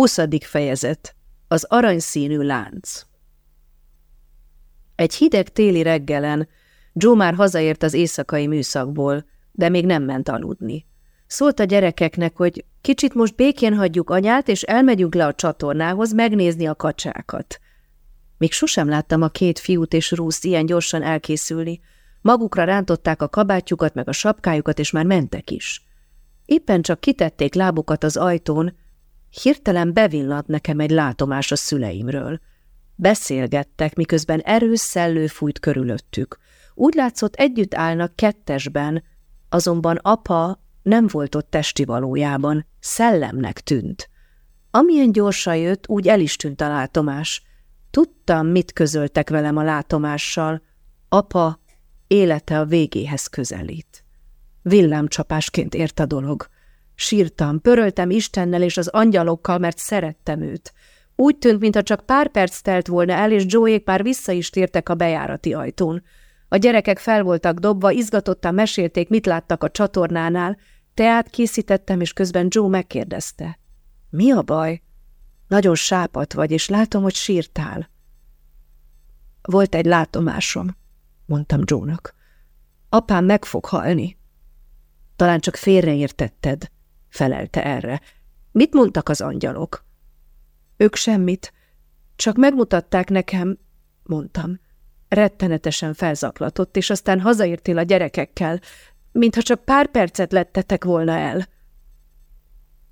Huszadik fejezet. Az aranyszínű lánc. Egy hideg téli reggelen Joe már hazaért az éjszakai műszakból, de még nem ment aludni. Szólt a gyerekeknek, hogy kicsit most békén hagyjuk anyát, és elmegyünk le a csatornához megnézni a kacsákat. Még sosem láttam a két fiút és Ruth ilyen gyorsan elkészülni. Magukra rántották a kabátjukat meg a sapkájukat, és már mentek is. Éppen csak kitették lábukat az ajtón, Hirtelen bevillant nekem egy látomás a szüleimről. Beszélgettek, miközben erős szellő fújt körülöttük. Úgy látszott, együtt állnak kettesben, azonban apa nem volt ott testi valójában, szellemnek tűnt. Amilyen gyorsan jött, úgy el is tűnt a látomás. Tudtam, mit közöltek velem a látomással. Apa élete a végéhez közelít. Villámcsapásként ért a dolog. Sírtam, pöröltem Istennel és az angyalokkal, mert szerettem őt. Úgy tűnt, mintha csak pár perc telt volna el, és Joék már vissza is tértek a bejárati ajtón. A gyerekek fel voltak dobva, izgatottan mesélték, mit láttak a csatornánál, teát készítettem, és közben Joe megkérdezte. Mi a baj? Nagyon sápat vagy, és látom, hogy sírtál. Volt egy látomásom, mondtam Joe-nak. Apám meg fog halni. Talán csak félreértetted, felelte erre. Mit mondtak az angyalok? Ők semmit, csak megmutatták nekem, mondtam. Rettenetesen felzaklatott, és aztán hazaértél a gyerekekkel, mintha csak pár percet lettetek volna el.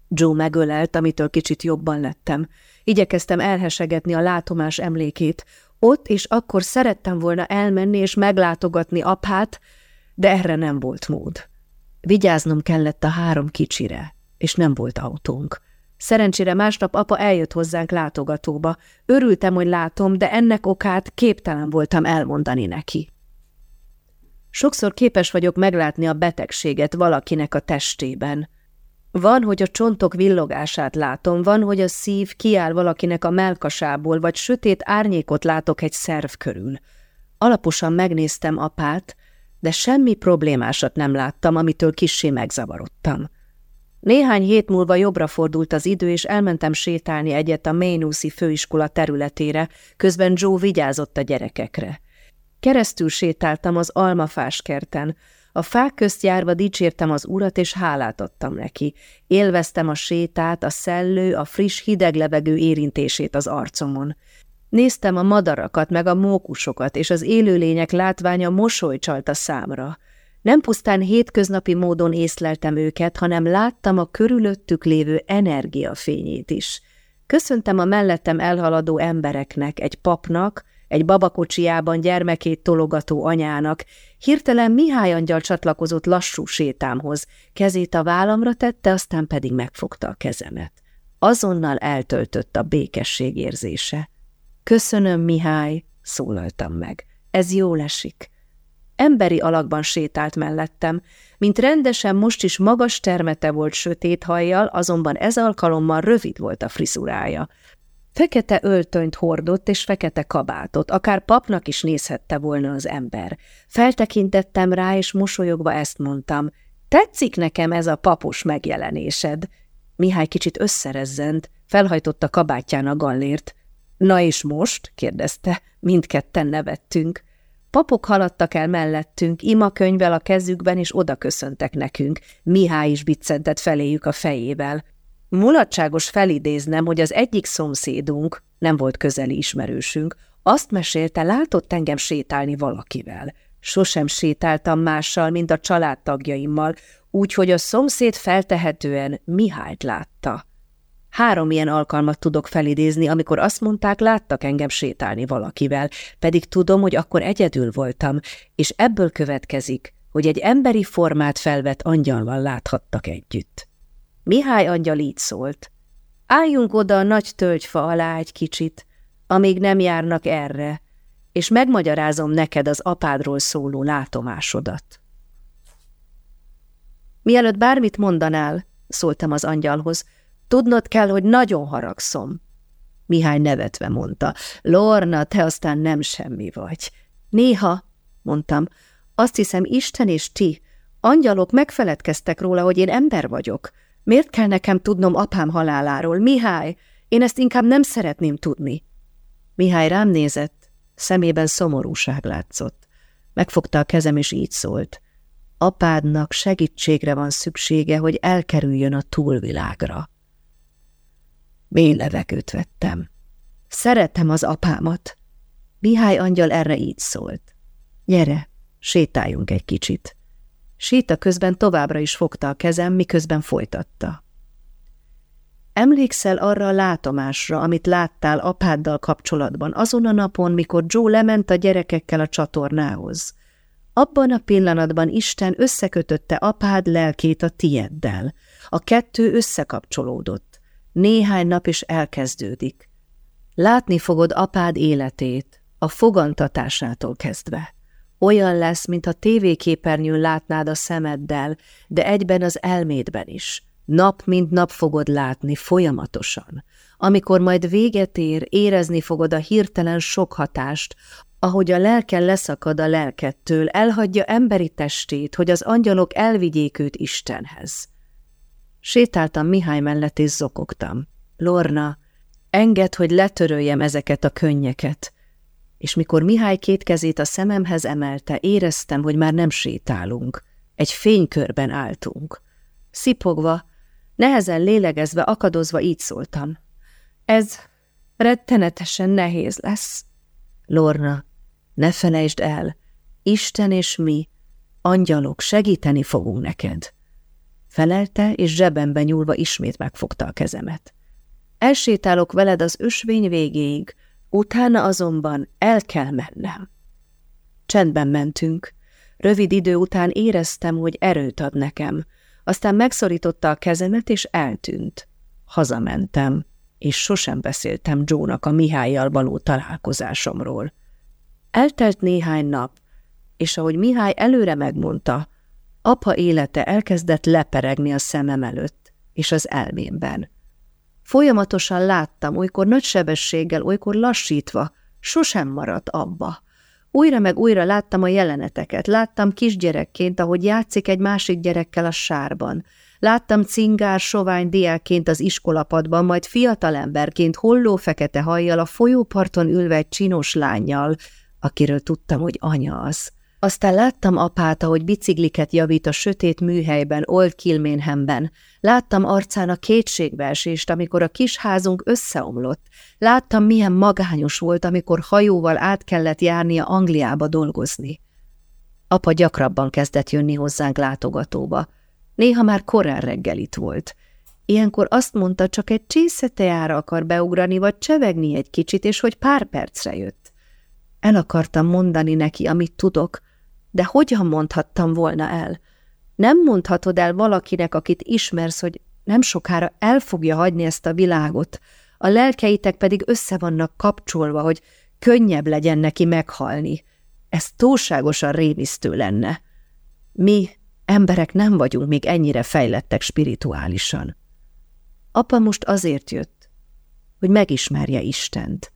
Joe megölelt, amitől kicsit jobban lettem. Igyekeztem elhesegetni a látomás emlékét. Ott és akkor szerettem volna elmenni és meglátogatni apát, de erre nem volt mód. Vigyáznom kellett a három kicsire, és nem volt autónk. Szerencsére másnap apa eljött hozzánk látogatóba. Örültem, hogy látom, de ennek okát képtelen voltam elmondani neki. Sokszor képes vagyok meglátni a betegséget valakinek a testében. Van, hogy a csontok villogását látom, van, hogy a szív kiáll valakinek a melkasából, vagy sötét árnyékot látok egy szerv körül. Alaposan megnéztem apát, de semmi problémásat nem láttam, amitől kissé megzavarodtam. Néhány hét múlva jobbra fordult az idő, és elmentem sétálni egyet a Mainuszi főiskola területére, közben Joe vigyázott a gyerekekre. Keresztül sétáltam az almafás kerten, a fák közt járva dicsértem az urat, és hálát adtam neki. Élveztem a sétát, a szellő, a friss, hideg levegő érintését az arcomon. Néztem a madarakat, meg a mókusokat, és az élőlények látványa mosoly csalt a számra. Nem pusztán hétköznapi módon észleltem őket, hanem láttam a körülöttük lévő energiafényét is. Köszöntem a mellettem elhaladó embereknek, egy papnak, egy babakocsiában gyermekét tologató anyának, hirtelen Mihály angyal csatlakozott lassú sétámhoz, kezét a vállamra tette, aztán pedig megfogta a kezemet. Azonnal eltöltött a békesség érzése. Köszönöm, Mihály, szólaltam meg. Ez jól esik. Emberi alakban sétált mellettem, mint rendesen most is magas termete volt sötét hajjal, azonban ez alkalommal rövid volt a friszurája. Fekete öltönyt hordott és fekete kabátot, akár papnak is nézhette volna az ember. Feltekintettem rá, és mosolyogva ezt mondtam. Tetszik nekem ez a papos megjelenésed. Mihály kicsit összerezzent, felhajtotta kabátján a gallért. Na és most? kérdezte. Mindketten nevettünk. Papok haladtak el mellettünk, ima könyvvel a kezükben, és oda köszöntek nekünk. Mihály is biccentett feléjük a fejével. Mulatságos felidéznem, hogy az egyik szomszédunk, nem volt közeli ismerősünk, azt mesélte, látott engem sétálni valakivel. Sosem sétáltam mással, mint a családtagjaimmal, úgyhogy a szomszéd feltehetően Mihályt látta. Három ilyen alkalmat tudok felidézni, amikor azt mondták, láttak engem sétálni valakivel, pedig tudom, hogy akkor egyedül voltam, és ebből következik, hogy egy emberi formát felvett angyalval láthattak együtt. Mihály angyal így szólt. Álljunk oda a nagy tölgyfa alá egy kicsit, amíg nem járnak erre, és megmagyarázom neked az apádról szóló látomásodat. Mielőtt bármit mondanál, szóltam az angyalhoz, Tudnod kell, hogy nagyon haragszom. Mihály nevetve mondta. Lorna, te aztán nem semmi vagy. Néha, mondtam, azt hiszem Isten és ti, angyalok megfeledkeztek róla, hogy én ember vagyok. Miért kell nekem tudnom apám haláláról? Mihály, Én ezt inkább nem szeretném tudni. Mihály rám nézett, szemében szomorúság látszott. Megfogta a kezem, és így szólt. Apádnak segítségre van szüksége, hogy elkerüljön a túlvilágra. Mély levegőt vettem. Szeretem az apámat. Mihály angyal erre így szólt. Gyere, sétáljunk egy kicsit. Séta közben továbbra is fogta a kezem, miközben folytatta. Emlékszel arra a látomásra, amit láttál apáddal kapcsolatban, azon a napon, mikor Joe lement a gyerekekkel a csatornához? Abban a pillanatban Isten összekötötte apád lelkét a tieddel. A kettő összekapcsolódott. Néhány nap is elkezdődik. Látni fogod apád életét, a fogantatásától kezdve. Olyan lesz, mint a tévéképernyőn látnád a szemeddel, de egyben az elmédben is. Nap mint nap fogod látni, folyamatosan. Amikor majd véget ér, érezni fogod a hirtelen sok hatást, ahogy a lelke leszakad a lelkettől, elhagyja emberi testét, hogy az angyalok elvigyék őt Istenhez. Sétáltam Mihály mellett és zokogtam. Lorna, enged, hogy letöröljem ezeket a könnyeket. És mikor Mihály két kezét a szememhez emelte, éreztem, hogy már nem sétálunk. Egy fénykörben álltunk. Szipogva, nehezen lélegezve, akadozva így szóltam. Ez rettenetesen nehéz lesz. Lorna, ne felejtsd el, Isten és mi, angyalok, segíteni fogunk neked. Felelte, és zsebembe nyúlva ismét megfogta a kezemet. Elsétálok veled az ösvény végéig, utána azonban el kell mennem. Csendben mentünk. Rövid idő után éreztem, hogy erőt ad nekem, aztán megszorította a kezemet, és eltűnt. Hazamentem, és sosem beszéltem Jónak a Mihályjal való találkozásomról. Eltelt néhány nap, és ahogy Mihály előre megmondta, apa élete elkezdett leperegni a szemem előtt és az elmémben. Folyamatosan láttam, olykor nagy sebességgel, olykor lassítva, sosem maradt abba. Újra meg újra láttam a jeleneteket, láttam kisgyerekként, ahogy játszik egy másik gyerekkel a sárban. Láttam cingár, sovány diákként az iskolapadban, majd fiatalemberként holló fekete hajjal a folyóparton ülve egy csinos lányjal, akiről tudtam, hogy anya az. Aztán láttam apát, ahogy bicikliket javít a sötét műhelyben, Old Kilménhemben. Láttam arcán a kétségbeesést, amikor a kis házunk összeomlott. Láttam, milyen magányos volt, amikor hajóval át kellett járnia Angliába dolgozni. Apa gyakrabban kezdett jönni hozzánk látogatóba. Néha már korán reggel itt volt. Ilyenkor azt mondta, csak egy csészetejára akar beugrani, vagy csevegni egy kicsit, és hogy pár percre jött. El akartam mondani neki, amit tudok, de hogyan mondhattam volna el? Nem mondhatod el valakinek, akit ismersz, hogy nem sokára el fogja hagyni ezt a világot, a lelkeitek pedig össze vannak kapcsolva, hogy könnyebb legyen neki meghalni. Ez túlságosan rémisztő lenne. Mi, emberek nem vagyunk még ennyire fejlettek spirituálisan. Apa most azért jött, hogy megismerje Istent.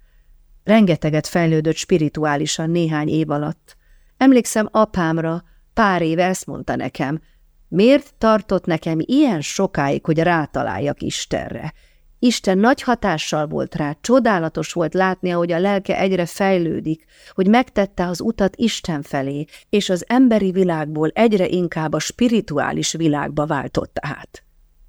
Rengeteget fejlődött spirituálisan néhány év alatt, Emlékszem apámra, pár éve ezt mondta nekem, miért tartott nekem ilyen sokáig, hogy rátaláljak Istenre? Isten nagy hatással volt rá, csodálatos volt látni, ahogy a lelke egyre fejlődik, hogy megtette az utat Isten felé, és az emberi világból egyre inkább a spirituális világba váltott át.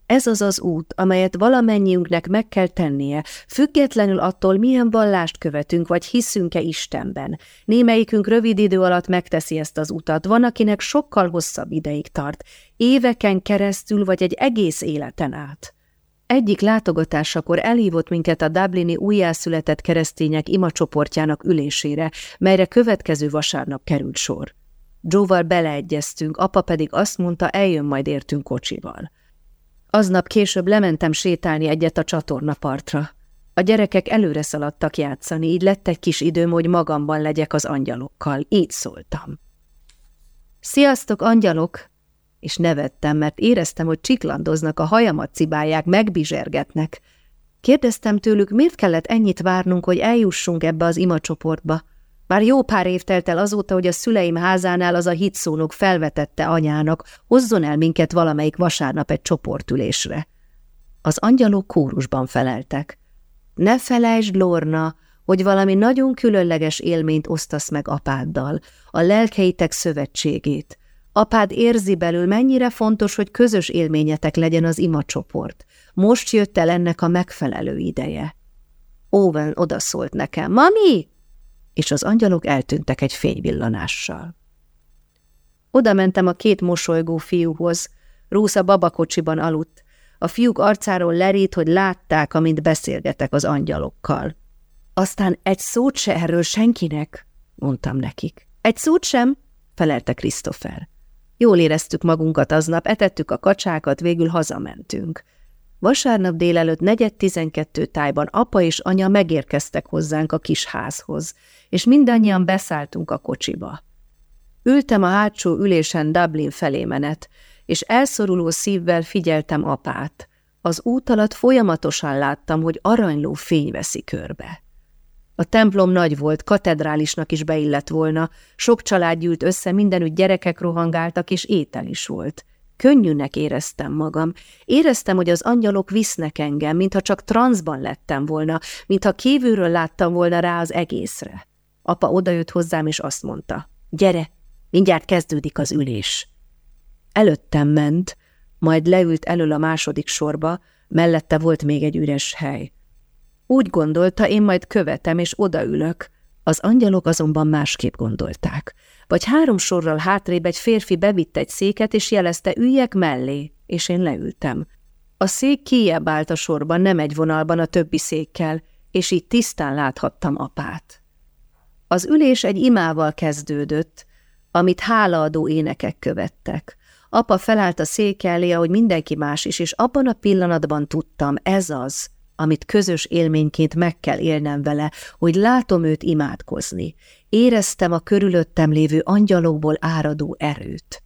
Ez az az út, amelyet valamennyiünknek meg kell tennie, függetlenül attól, milyen vallást követünk, vagy hiszünk-e Istenben. Némelyikünk rövid idő alatt megteszi ezt az utat, van, akinek sokkal hosszabb ideig tart, éveken keresztül, vagy egy egész életen át. Egyik látogatásakor elhívott minket a Dublini újjászületett keresztények imacsoportjának ülésére, melyre következő vasárnap került sor. Joe-val beleegyeztünk, apa pedig azt mondta, eljön majd értünk kocsival. Aznap később lementem sétálni egyet a csatornapartra. A gyerekek előre szaladtak játszani, így lett egy kis időm, hogy magamban legyek az angyalokkal. Így szóltam. Sziasztok, angyalok! És nevettem, mert éreztem, hogy csiklandoznak, a hajamat cibálják, megbizsergetnek. Kérdeztem tőlük, miért kellett ennyit várnunk, hogy eljussunk ebbe az imacsoportba. Már jó pár év telt el azóta, hogy a szüleim házánál az a hitszónok felvetette anyának, hozzon el minket valamelyik vasárnap egy csoportülésre. Az angyalok kórusban feleltek. Ne felejtsd, Lorna, hogy valami nagyon különleges élményt osztasz meg apáddal, a lelkeitek szövetségét. Apád érzi belül, mennyire fontos, hogy közös élményetek legyen az imacsoport. Most jött el ennek a megfelelő ideje. Owen odaszólt nekem, Mami! És az angyalok eltűntek egy fényvillanással. Oda mentem a két mosolygó fiúhoz. Rúsza babakocsiban aludt. A fiúk arcáról lerít, hogy látták, amint beszélgetek az angyalokkal. Aztán egy szót se erről senkinek, mondtam nekik. Egy szót sem, felelte Christopher. Jól éreztük magunkat aznap, etettük a kacsákat, végül hazamentünk. Vasárnap délelőtt negyed tizenkettő tájban apa és anya megérkeztek hozzánk a kis házhoz, és mindannyian beszálltunk a kocsiba. Ültem a hátsó ülésen Dublin felé menet, és elszoruló szívvel figyeltem apát. Az út alatt folyamatosan láttam, hogy aranyló fény veszi körbe. A templom nagy volt, katedrálisnak is beillett volna, sok család gyűlt össze, mindenütt gyerekek rohangáltak, és étel is volt. Könnyűnek éreztem magam. Éreztem, hogy az angyalok visznek engem, mintha csak transzban lettem volna, mintha kívülről láttam volna rá az egészre. Apa odajött hozzám, és azt mondta, gyere, mindjárt kezdődik az ülés. Előttem ment, majd leült elől a második sorba, mellette volt még egy üres hely. Úgy gondolta, én majd követem, és odaülök. Az angyalok azonban másképp gondolták. Vagy három sorral hátrébb egy férfi bevitt egy széket, és jelezte, üljek mellé, és én leültem. A szék kijebb állt a sorban, nem egy vonalban a többi székkel, és így tisztán láthattam apát. Az ülés egy imával kezdődött, amit hálaadó énekek követtek. Apa felállt a szék elé, ahogy mindenki más is, és abban a pillanatban tudtam, ez az, amit közös élményként meg kell élnem vele, hogy látom őt imádkozni. Éreztem a körülöttem lévő angyalokból áradó erőt.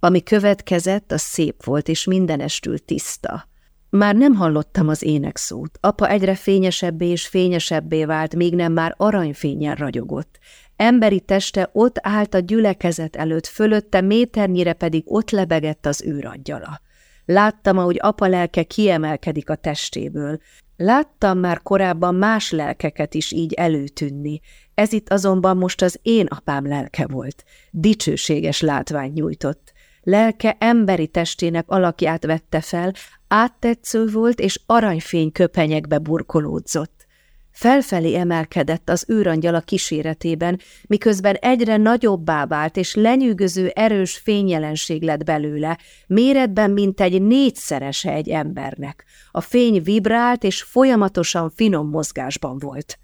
Ami következett, az szép volt, és mindenestül tiszta. Már nem hallottam az énekszót. Apa egyre fényesebbé és fényesebbé vált, még nem már aranyfényen ragyogott. Emberi teste ott állt a gyülekezet előtt, fölötte méternyire pedig ott lebegett az őrangyala. Láttam, ahogy apa lelke kiemelkedik a testéből. Láttam már korábban más lelkeket is így előtűnni. Ez itt azonban most az én apám lelke volt. Dicsőséges látvány nyújtott. Lelke emberi testének alakját vette fel, áttetsző volt és aranyfény köpenyekbe burkolódzott. Felfelé emelkedett az őrangyal a kíséretében, miközben egyre nagyobbá vált, és lenyűgöző erős fényjelenség lett belőle, méretben mint egy négyszerese egy embernek. A fény vibrált, és folyamatosan finom mozgásban volt.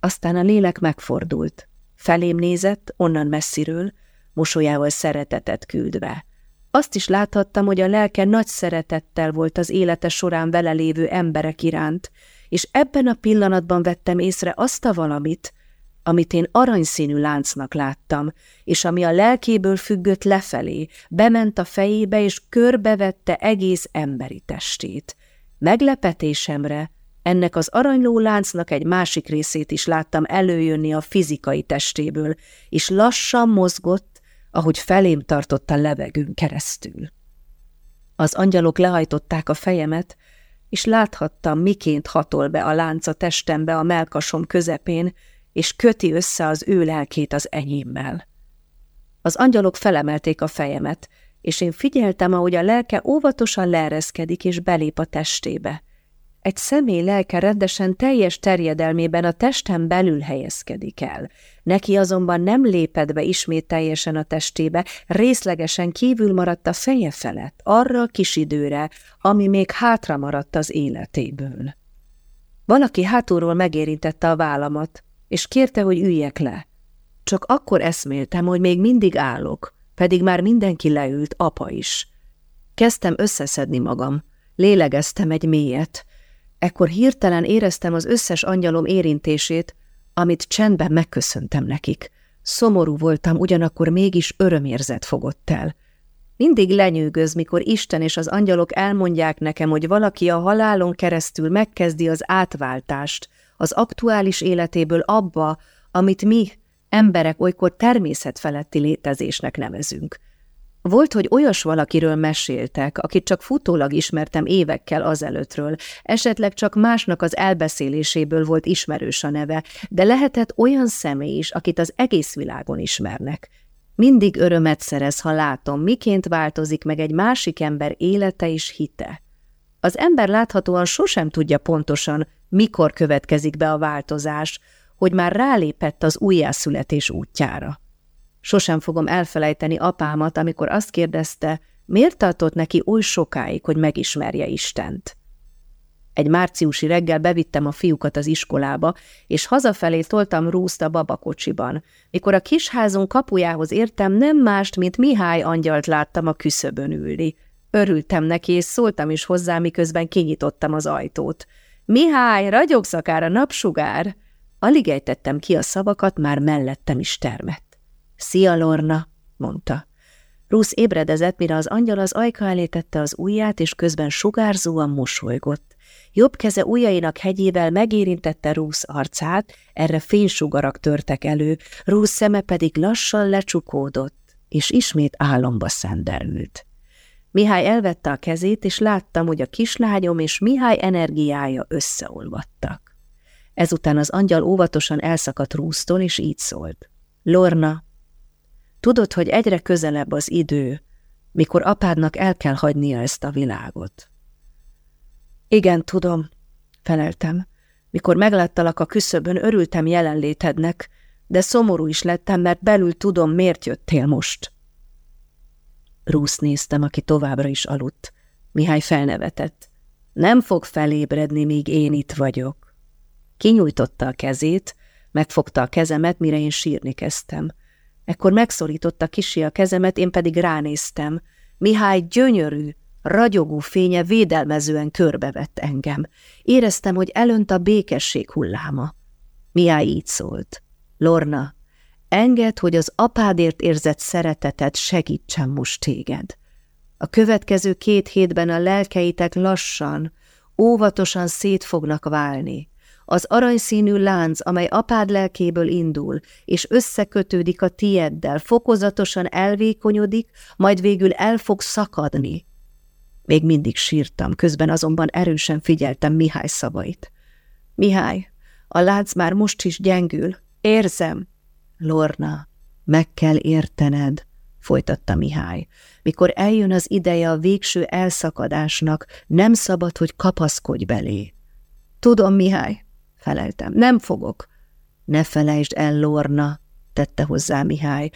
Aztán a lélek megfordult. Felém nézett, onnan messziről, mosolyával szeretetet küldve. Azt is láthattam, hogy a lelke nagy szeretettel volt az élete során vele lévő emberek iránt, és ebben a pillanatban vettem észre azt a valamit, amit én aranyszínű láncnak láttam, és ami a lelkéből függött lefelé, bement a fejébe, és körbevette egész emberi testét. Meglepetésemre ennek az aranyló láncnak egy másik részét is láttam előjönni a fizikai testéből, és lassan mozgott, ahogy felém tartott a levegőn keresztül. Az angyalok lehajtották a fejemet, és láthattam, miként hatol be a lánc a testembe a melkasom közepén, és köti össze az ő lelkét az enyémmel. Az angyalok felemelték a fejemet, és én figyeltem, ahogy a lelke óvatosan leereszkedik és belép a testébe. Egy személy lelke rendesen teljes terjedelmében a testem belül helyezkedik el. Neki azonban nem lépett be ismét teljesen a testébe, részlegesen kívül maradt a feje felett, arra a kis időre, ami még hátra maradt az életéből. Valaki hátulról megérintette a vállamat, és kérte, hogy üljek le. Csak akkor eszméltem, hogy még mindig állok, pedig már mindenki leült, apa is. Kezdtem összeszedni magam, lélegeztem egy mélyet, Ekkor hirtelen éreztem az összes angyalom érintését, amit csendben megköszöntem nekik. Szomorú voltam, ugyanakkor mégis örömérzet fogott el. Mindig lenyűgöz, mikor Isten és az angyalok elmondják nekem, hogy valaki a halálon keresztül megkezdi az átváltást az aktuális életéből abba, amit mi, emberek olykor természetfeletti létezésnek nevezünk. Volt, hogy olyas valakiről meséltek, akit csak futólag ismertem évekkel azelőttről, esetleg csak másnak az elbeszéléséből volt ismerős a neve, de lehetett olyan személy is, akit az egész világon ismernek. Mindig örömet szerez, ha látom, miként változik meg egy másik ember élete és hite. Az ember láthatóan sosem tudja pontosan, mikor következik be a változás, hogy már rálépett az újjászületés útjára. Sosem fogom elfelejteni apámat, amikor azt kérdezte, miért tartott neki oly sokáig, hogy megismerje Istent. Egy márciusi reggel bevittem a fiúkat az iskolába, és hazafelé toltam Rúzt a babakocsiban. Mikor a kisházunk kapujához értem, nem mást, mint Mihály angyalt láttam a küszöbön ülni. Örültem neki, és szóltam is hozzá, miközben kinyitottam az ajtót. Mihály, ragyogsz akár a napsugár! Alig ejtettem ki a szavakat, már mellettem is termett. Szia, Lorna, mondta. Rusz ébredezett, mire az angyal az ajka elé tette az ujját, és közben sugárzóan mosolygott. Jobb keze ujjainak hegyével megérintette Rusz arcát, erre fénysugarak törtek elő, Rusz szeme pedig lassan lecsukódott, és ismét álomba szenderült. Mihály elvette a kezét, és láttam, hogy a kislányom és Mihály energiája összeolvadtak. Ezután az angyal óvatosan elszakadt Rúztól, és így szólt. Lorna, Tudod, hogy egyre közelebb az idő, mikor apádnak el kell hagynia ezt a világot. Igen, tudom, feleltem. Mikor megláttalak a küszöbön, örültem jelenlétednek, de szomorú is lettem, mert belül tudom, miért jöttél most. Rúsz néztem, aki továbbra is aludt. Mihály felnevetett. Nem fog felébredni, míg én itt vagyok. Kinyújtotta a kezét, megfogta a kezemet, mire én sírni kezdtem. Ekkor megszorította kisi a kezemet, én pedig ránéztem. Mihály gyönyörű, ragyogó fénye védelmezően körbevett engem. Éreztem, hogy elönt a békesség hulláma. Mihály így szólt. Lorna, engedd, hogy az apádért érzett szeretetet segítsen most téged. A következő két hétben a lelkeitek lassan, óvatosan szét fognak válni. Az aranyszínű lánc, amely apád lelkéből indul, és összekötődik a tieddel, fokozatosan elvékonyodik, majd végül el fog szakadni. Még mindig sírtam, közben azonban erősen figyeltem Mihály szavait. Mihály, a lánc már most is gyengül. Érzem. Lorna, meg kell értened, folytatta Mihály. Mikor eljön az ideje a végső elszakadásnak, nem szabad, hogy kapaszkodj belé. Tudom, Mihály, feleltem. Nem fogok. Ne felejtsd el, Lorna, tette hozzá Mihály,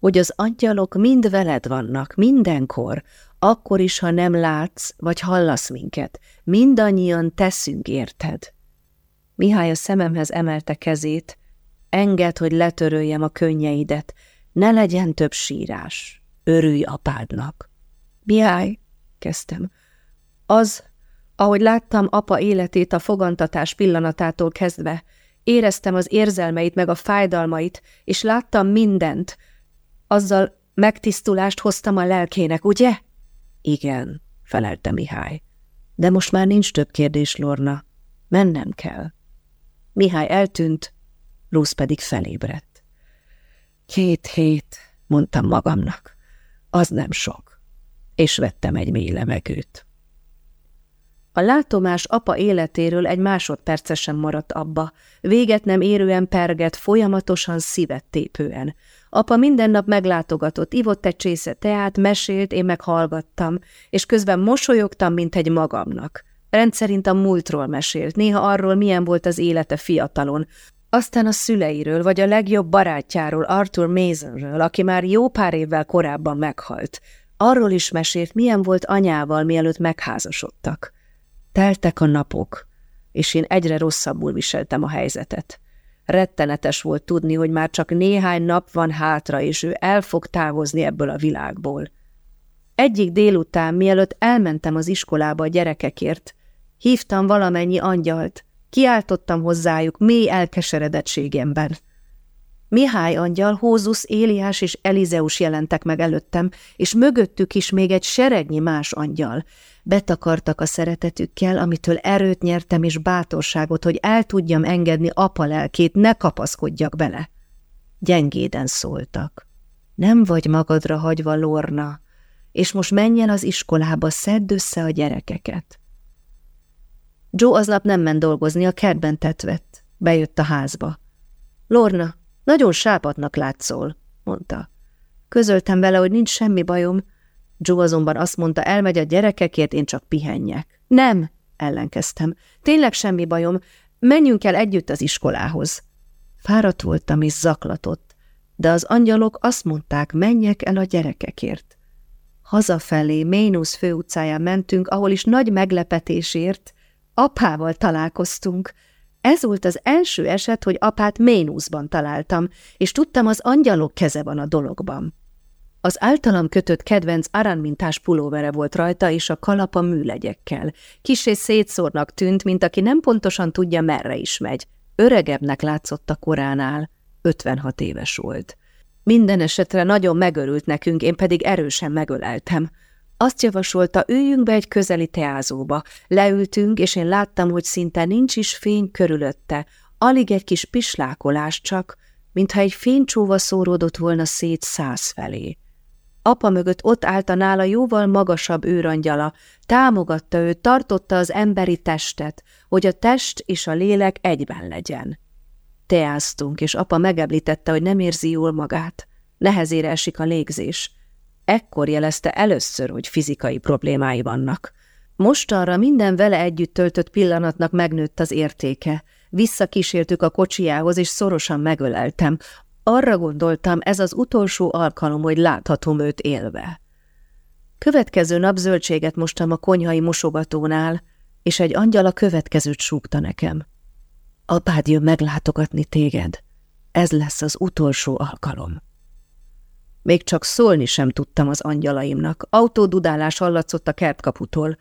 hogy az angyalok mind veled vannak, mindenkor, akkor is, ha nem látsz, vagy hallasz minket. Mindannyian teszünk érted. Mihály a szememhez emelte kezét, enged, hogy letöröljem a könnyeidet, ne legyen több sírás, örülj apádnak. Mihály, kezdtem, az, ahogy láttam apa életét a fogantatás pillanatától kezdve, éreztem az érzelmeit meg a fájdalmait, és láttam mindent. Azzal megtisztulást hoztam a lelkének, ugye? Igen, felelte Mihály. De most már nincs több kérdés, Lorna. Mennem kell. Mihály eltűnt, Rusz pedig felébredt. Két hét, mondtam magamnak. Az nem sok. És vettem egy mély levegőt. A látomás apa életéről egy másodperce sem maradt abba, véget nem érően perget, folyamatosan szívet tépően. Apa minden nap meglátogatott, ivott egy csésze teát, mesélt, én meg hallgattam, és közben mosolyogtam, mint egy magamnak. Rendszerint a múltról mesélt, néha arról, milyen volt az élete fiatalon, aztán a szüleiről, vagy a legjobb barátjáról, Arthur Masonről, aki már jó pár évvel korábban meghalt. Arról is mesélt, milyen volt anyával, mielőtt megházasodtak. Teltek a napok, és én egyre rosszabbul viseltem a helyzetet. Rettenetes volt tudni, hogy már csak néhány nap van hátra, és ő el fog távozni ebből a világból. Egyik délután, mielőtt elmentem az iskolába a gyerekekért, hívtam valamennyi angyalt, kiáltottam hozzájuk mély elkeseredettségemben. Mihály angyal, Hózusz, Éliás és Elizeus jelentek meg előttem, és mögöttük is még egy seregnyi más angyal. Betakartak a szeretetükkel, amitől erőt nyertem és bátorságot, hogy el tudjam engedni apa lelkét, ne kapaszkodjak bele. Gyengéden szóltak. Nem vagy magadra hagyva, Lorna. és most menj el az iskolába, szedd össze a gyerekeket. Joe aznap nem ment dolgozni, a kertben tetvett. Bejött a házba. Lorna, nagyon sápadnak látszol, mondta. Közöltem vele, hogy nincs semmi bajom. Joe azonban azt mondta, elmegy a gyerekekért, én csak pihenjek. Nem, ellenkeztem. Tényleg semmi bajom, menjünk el együtt az iskolához. Fáradt voltam és zaklatott, de az angyalok azt mondták, menjek el a gyerekekért. Hazafelé, Ménusz főutcáján mentünk, ahol is nagy meglepetésért apával találkoztunk. Ez volt az első eset, hogy apát Ménuszban találtam, és tudtam, az angyalok keze van a dologban. Az általam kötött kedvenc aranmintás pulóvere volt rajta, és a kalapa műlegyekkel. Kisé szétszórnak tűnt, mint aki nem pontosan tudja, merre is megy. Öregebbnek látszott a koránál, 56 éves volt. Minden esetre nagyon megörült nekünk, én pedig erősen megöleltem. Azt javasolta, üljünk be egy közeli teázóba. Leültünk, és én láttam, hogy szinte nincs is fény körülötte, alig egy kis pislákolás csak, mintha egy fénycsóva szóródott volna szét száz felé. Apa mögött ott állt a nála jóval magasabb őrangyala, támogatta őt, tartotta az emberi testet, hogy a test és a lélek egyben legyen. Teáztunk, és apa megemlítette, hogy nem érzi jól magát. Nehezére esik a légzés. Ekkor jelezte először, hogy fizikai problémái vannak. Mostanra minden vele együtt töltött pillanatnak megnőtt az értéke. Visszakísértük a kocsiához, és szorosan megöleltem. Arra gondoltam, ez az utolsó alkalom, hogy láthatom őt élve. Következő nap zöldséget mostam a konyhai mosogatónál, és egy angyal a következőt súgta nekem. Apád jön meglátogatni téged. Ez lesz az utolsó alkalom. Még csak szólni sem tudtam az angyalaimnak. Autódudálás hallatszott a kertkaputól.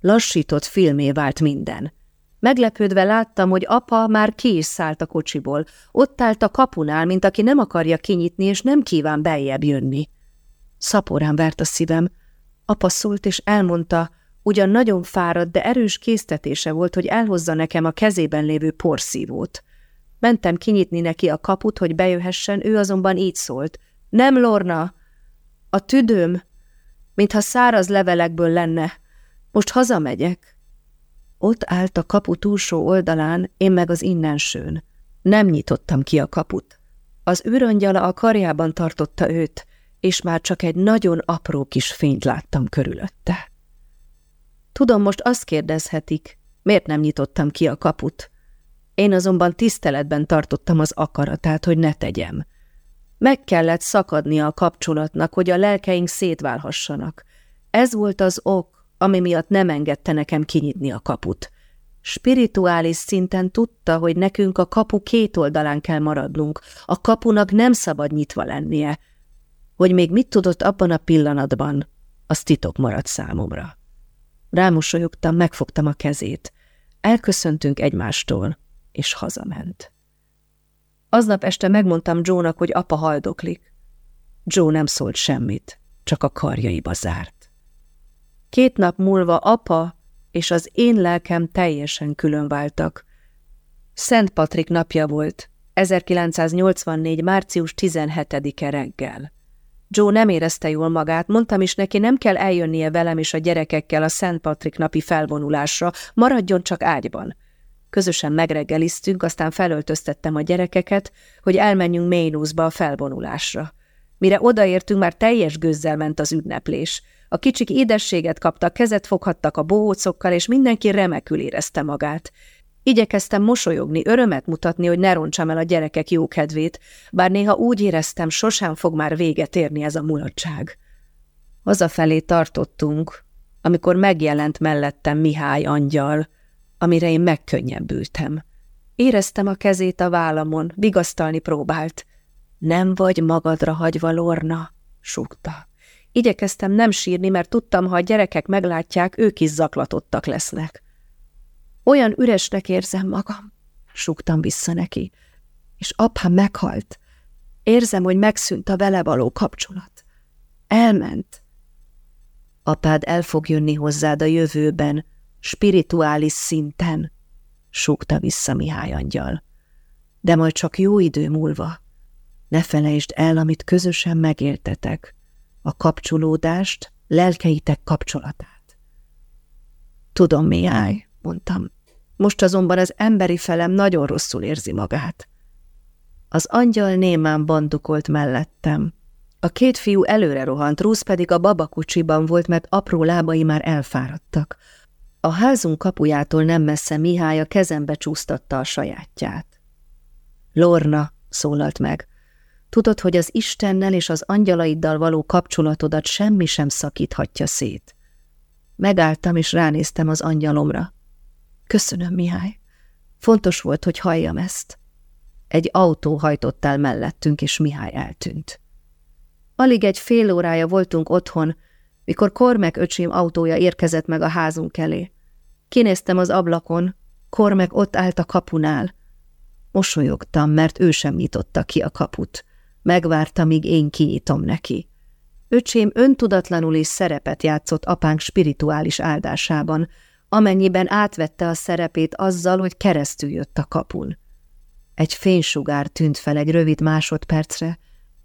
Lassított filmé vált minden. Meglepődve láttam, hogy apa már ki is szállt a kocsiból. Ott állt a kapunál, mint aki nem akarja kinyitni, és nem kíván beljebb jönni. Szaporán vert a szívem. Apa szólt, és elmondta, ugyan nagyon fáradt, de erős késztetése volt, hogy elhozza nekem a kezében lévő porszívót. Mentem kinyitni neki a kaput, hogy bejöhessen, ő azonban így szólt. Nem, Lorna! A tüdőm, mintha száraz levelekből lenne. Most hazamegyek. Ott állt a kapu túlsó oldalán, én meg az innensőn. Nem nyitottam ki a kaput. Az űrangyala a karjában tartotta őt, és már csak egy nagyon apró kis fényt láttam körülötte. Tudom, most azt kérdezhetik, miért nem nyitottam ki a kaput. Én azonban tiszteletben tartottam az akaratát, hogy ne tegyem. Meg kellett szakadnia a kapcsolatnak, hogy a lelkeink szétválhassanak. Ez volt az ok, ami miatt nem engedte nekem kinyitni a kaput. Spirituális szinten tudta, hogy nekünk a kapu két oldalán kell maradnunk, a kapunak nem szabad nyitva lennie. Hogy még mit tudott abban a pillanatban, az titok maradt számomra. Rámosolyogtam, megfogtam a kezét. Elköszöntünk egymástól, és hazament. Aznap este megmondtam Joe-nak, hogy apa haldoklik. Joe nem szólt semmit, csak a karjaiba zárt. Két nap múlva apa és az én lelkem teljesen külön váltak. Szent Patrik napja volt, 1984. március 17-e reggel. Joe nem érezte jól magát, mondtam is neki, nem kell eljönnie velem és a gyerekekkel a Szent Patrik napi felvonulásra, maradjon csak ágyban. Közösen megreggeliztünk, aztán felöltöztettem a gyerekeket, hogy elmenjünk Ménuszba a felvonulásra. Mire odaértünk, már teljes gőzzel ment az ünneplés. A kicsik édességet kaptak, kezet foghattak a bohócokkal, és mindenki remekül érezte magát. Igyekeztem mosolyogni, örömet mutatni, hogy ne roncsam el a gyerekek jókedvét, bár néha úgy éreztem, sosem fog már véget érni ez a mulatság. Hazafelé tartottunk, amikor megjelent mellettem Mihály angyal, amire én megkönnyebbültem. Éreztem a kezét a vállamon, vigasztalni próbált. Nem vagy magadra hagyva, Lorna, súgta. Igyekeztem nem sírni, mert tudtam, ha a gyerekek meglátják, ők is zaklatottak lesznek. Olyan üresnek érzem magam, súgtam vissza neki, és apám meghalt. Érzem, hogy megszűnt a vele való kapcsolat. Elment. Apád el fog jönni hozzád a jövőben, spirituális szinten, súgta vissza Mihály angyal. De majd csak jó idő múlva. Ne felejtsd el, amit közösen megéltetek, a kapcsolódást lelkeitek kapcsolatát. Tudom, Mihály, mondtam. Most azonban az emberi felem nagyon rosszul érzi magát. Az angyal némán bandukolt mellettem. A két fiú előre rohant, Rusz pedig a babakocsiban volt, mert apró lábai már elfáradtak. A házunk kapujától nem messze Mihály a kezembe csúsztatta a sajátját. Lorna, szólalt meg, tudod, hogy az Istennel és az angyalaiddal való kapcsolatodat semmi sem szakíthatja szét. Megálltam és ránéztem az angyalomra. Köszönöm, Mihály. Fontos volt, hogy halljam ezt. Egy autó hajtott el mellettünk, és Mihály eltűnt. Alig egy fél órája voltunk otthon, mikor Kormek öcsém autója érkezett meg a házunk elé. Kinéztem az ablakon, Kormek ott állt a kapunál. Mosolyogtam, mert ő sem nyitotta ki a kaput. Megvárta, míg én kinyitom neki. Öcsém öntudatlanul is szerepet játszott apánk spirituális áldásában, amennyiben átvette a szerepét azzal, hogy keresztül jött a kapun. Egy fénysugár tűnt fel egy rövid másodpercre,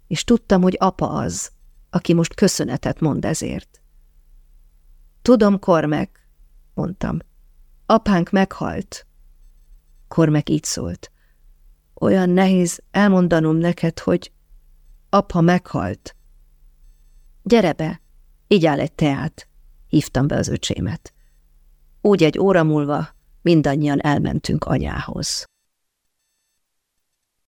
és tudtam, hogy apa az, aki most köszönetet mond ezért. Tudom, Kormek, mondtam. Apánk meghalt. Kormek így szólt. Olyan nehéz elmondanom neked, hogy apa meghalt. Gyere be, így áll egy teát, hívtam be az öcsémet. Úgy egy óra múlva mindannyian elmentünk anyához.